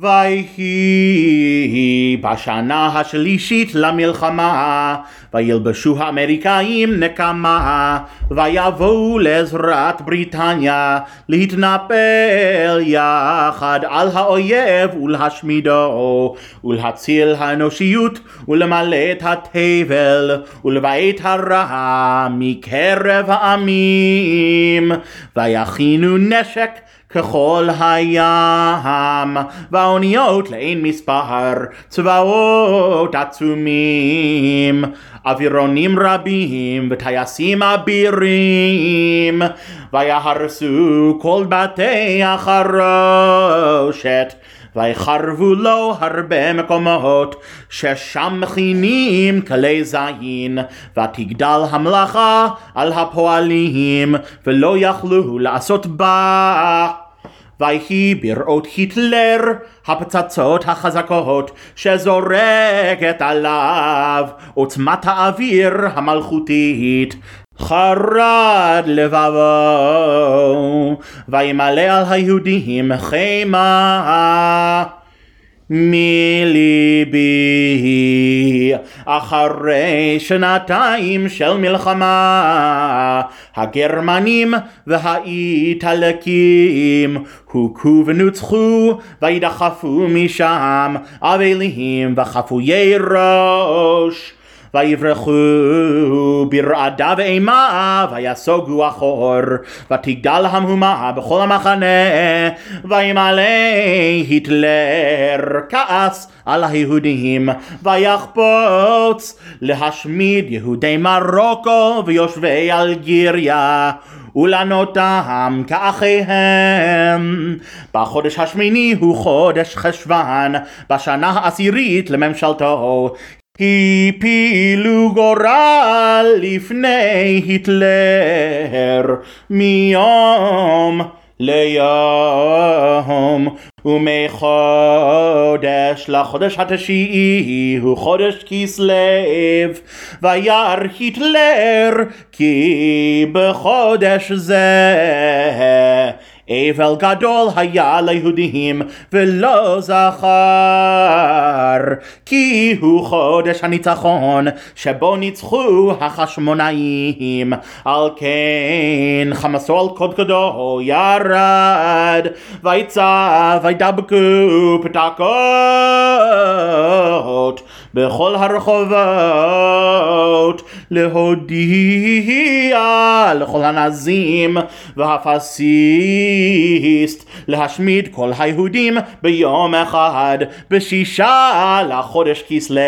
ויהי בשנה השלישית למלחמה, וילבשו האמריקאים נקמה, ויבואו לעזרת בריטניה, להתנפל יחד על האויב ולהשמידו, ולהציל האנושיות, ולמלא את התבל, ולבית הרע מקרב העמים, ויכינו נשק ככל הים, והאוניות לאין מספר, צבאות עצומים, אווירונים רבים וטייסים אבירים, ויהרסו כל בתי החרושת. ויחרבו לו הרבה מקומות ששם מכינים כלי זין ותגדל המלאכה על הפועלים ולא יכלו לעשות בה ויהי בראות היטלר הפצצות החזקות שזורקת עליו עוצמת האוויר המלכותית חרד לבבו, וימלא על היהודים חמא מליבי. אחרי שנתיים של מלחמה הגרמנים והאיטלקים הוכו ונוצחו וידחפו משם אבלים וחפויי ראש ויברחו ברעדה ואימה ויסוגו אחור ותגדל המהומה בכל המחנה וימלא היטלר כעס על היהודים ויחפוץ להשמיד יהודי מרוקו ויושבי אלגיריה ולנותם כאחיהם. בחודש השמיני הוא חודש חשוון, בשנה העשירית לממשלתו, הפילו גורל לפני היטלר מיום ליום ומחודש לחודש התשיעי הוא חודש כסלו וירא היטלר כי בחודש זה אבל גדול היה ליהודים ולא זכר כי הוא חודש הניצחון שבו ניצחו החשמונאים. על כן חמסו על קודקודו ירד ויצא וידבקו פתקות בכל הרחובות להודיע לכל הנזים והפסיסט להשמיד כל היהודים ביום אחד בשישה לחודש כסלו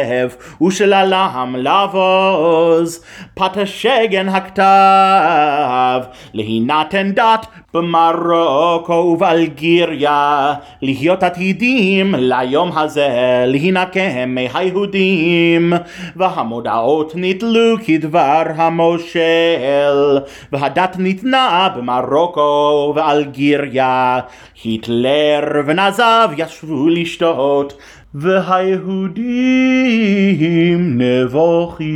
ושללם לבוז. פתשגן הכתב להינתן דת במרוקו ובאלגיריה להיות עתידים ליום הזה להינקם מהיהודים והמודעות נתלו כדבר המושל והדת ניתנה במרוקו ואלגיריה. היטלר ונזב ישבו לשתות והיהודים נבוכים